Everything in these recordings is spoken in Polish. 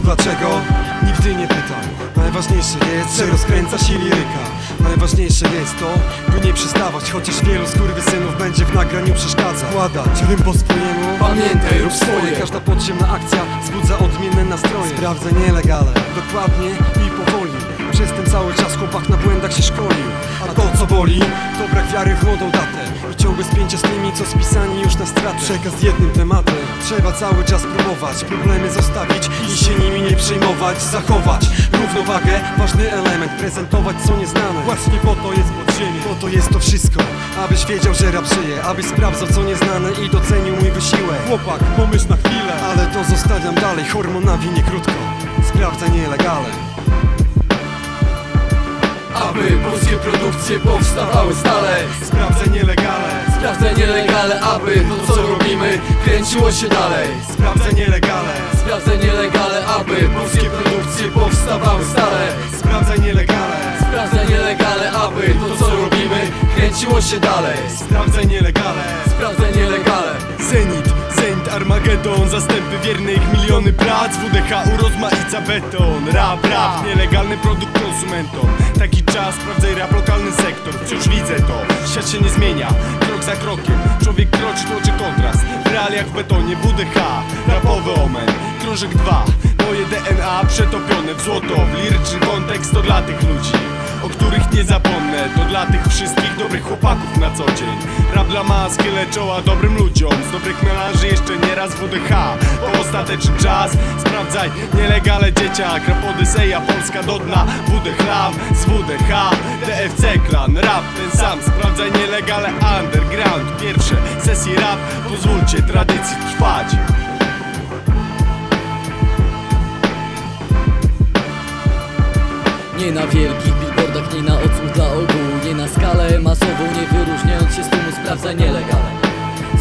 Co dlaczego? Nigdy nie pytam. Najważniejsze jest, że rozkręca się liryka. Najważniejsze jest to, by nie przystawać Chociaż wielu skurwysynów będzie w nagraniu przeszkadzać Wkładać rym po swojemu. Pamiętaj, rób swoje. Każda podziemna akcja wzbudza odmienne nastroje. Sprawdzę nielegalne, dokładnie i powoli. Przez ten cały czas chłopak na błędach się szkolił boli, to brak wiary w młodą datę. Ciągłe spięcie z tymi, co spisani już na stratę. Przekaz jednym tematem Trzeba cały czas próbować Problemy zostawić i się nimi nie przejmować. Zachować równowagę, ważny element Prezentować co nieznane. Właśnie po to jest podziemie Po to jest to wszystko Abyś wiedział, że rap żyje. Abyś sprawdzał co nieznane i docenił mój wysiłek. Chłopak, pomyśl na chwilę Ale to zostawiam dalej. Hormon nawinie krótko Sprawdzę nielegale Aby polskie produkcje powstawały stale. Sprawdzę nielegale Sprawdzę nielegalne, aby to co robimy kręciło się dalej. Sprawdzę nielegale Sprawdzę nielegalne, aby polskie produkcje powstawały stale. Sprawdzę nielegale Sprawdzę nielegalne, aby to co robimy kręciło się dalej. Sprawdzę nielegale Sprawdzę Zenit, Armagedon Zastępy wiernych, miliony prac WDH urozmaica beton. Rap, rap, nielegalny produkt konsumentom. Taki czas, sprawdzaj rap, lokalny sektor. Wciąż widzę to, świat się nie zmienia. Krok za krokiem, człowiek kroczy, tłoczy kontrast. W realiach w betonie, WDH, rapowy omen. Krążek 2, moje DNA przetopione w złoto. W liryczny kontekst to dla tych ludzi o których nie zapomnę. To dla tych wszystkich dobrych chłopaków na co dzień. Rap dla mas, chylę czoła dobrym ludziom. Z dobrych melanży jeszcze nieraz WDH To ostateczny czas, sprawdzaj Nielegale dzieciak, rap Odyseja Polska do dna. WDH z WDH DFC klan, rap ten sam. Sprawdzaj nielegale underground. Pierwsze sesje rap, pozwólcie tradycji trwać. Nie na wielkich Sprawdzaj nielegalne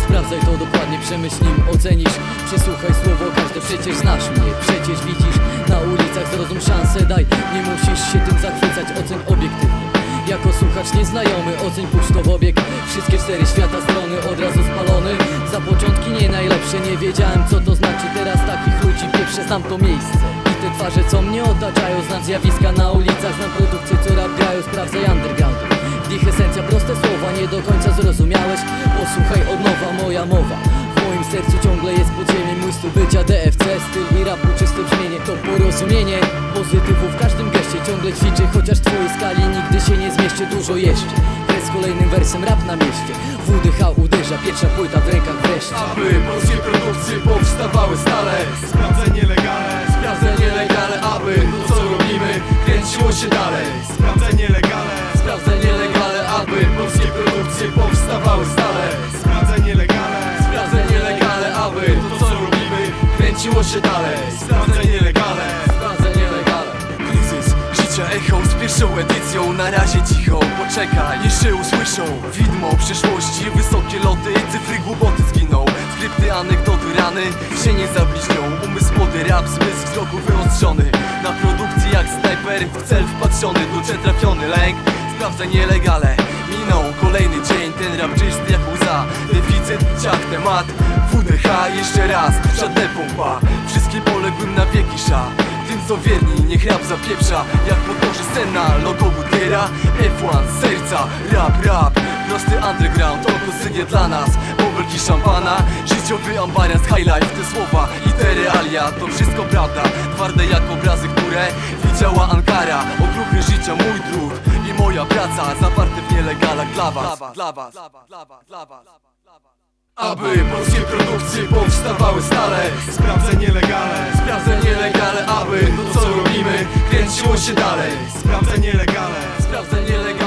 Sprawdzaj to dokładnie, przemyśl nim, ocenisz. Przesłuchaj słowo każde, przecież znasz mnie. Przecież widzisz na ulicach, zrozum szansę. Daj, nie musisz się tym zachwycać, oceń obiektywnie. Jako słuchacz nieznajomy, oceń puść to obieg Wszystkie cztery świata strony od razu spalony. Za początki nie najlepsze, nie wiedziałem co to znaczy. Teraz takich ludzi pierwsze znam to miejsce. I te twarze co mnie otaczają, znam zjawiska na ulicach Znam produkcje co rap grają, sprawdzaj underground W nich esencja, proste słowa, nie do końca zrozumiałeś. Posłuchaj od nowa moja mowa. W moim sercu ciągle jest podziemie Mój styl bycia DFC, styl i rapu czyste brzmienie To porozumienie. Pozytywu w każdym geście Ciągle ćwiczę, chociaż twojej skali nigdy się nie zmieszczę Dużo jeszcze, kres kolejnym wersem rap na mieście. WDH uderza, pierwsza płyta w rękach wreszcie. Aby kręciło się dalej. Sprawdzę nielegalne Kryzys życia echo z pierwszą edycją. Na razie cicho, poczekaj, jeszcze usłyszą. Widmo przyszłości, wysokie loty Cyfry głupoty zginą. Skrypty, anegdoty, rany się nie zabliźnią. Umysł młody, rap, zmysł wzroku wyostrzony. Na produkcji jak snajper w cel wpatrzony Duże trafiony lęk. Sprawdzę nielegalne Minął kolejny dzień, ten rap czysty jak łza Ciach, temat. WDH jeszcze raz, żadne pompa. Wszystkim poległym na wieki sza. Tym co wierni, niech rap zapieprza. Jak podłoży scena, logo Gutiera F1 z serca, rap, rap. Prosty underground, oko synie dla nas. Bobelki szampana, życiowy ambarians High life, te słowa i te realia. To wszystko prawda, twarde jak obrazy, które Widziała Ankara, okruchy życia mój drut I moja praca, zawarte w nielegalach dla was Dla was, dla was, dla was, dla was aby polskie produkcje powstawały stale. Sprawdzę nielegalne Sprawdzę nielegalne, aby to co robimy kręciło się dalej. Sprawdzę nielegalne Sprawdzę nielegalne,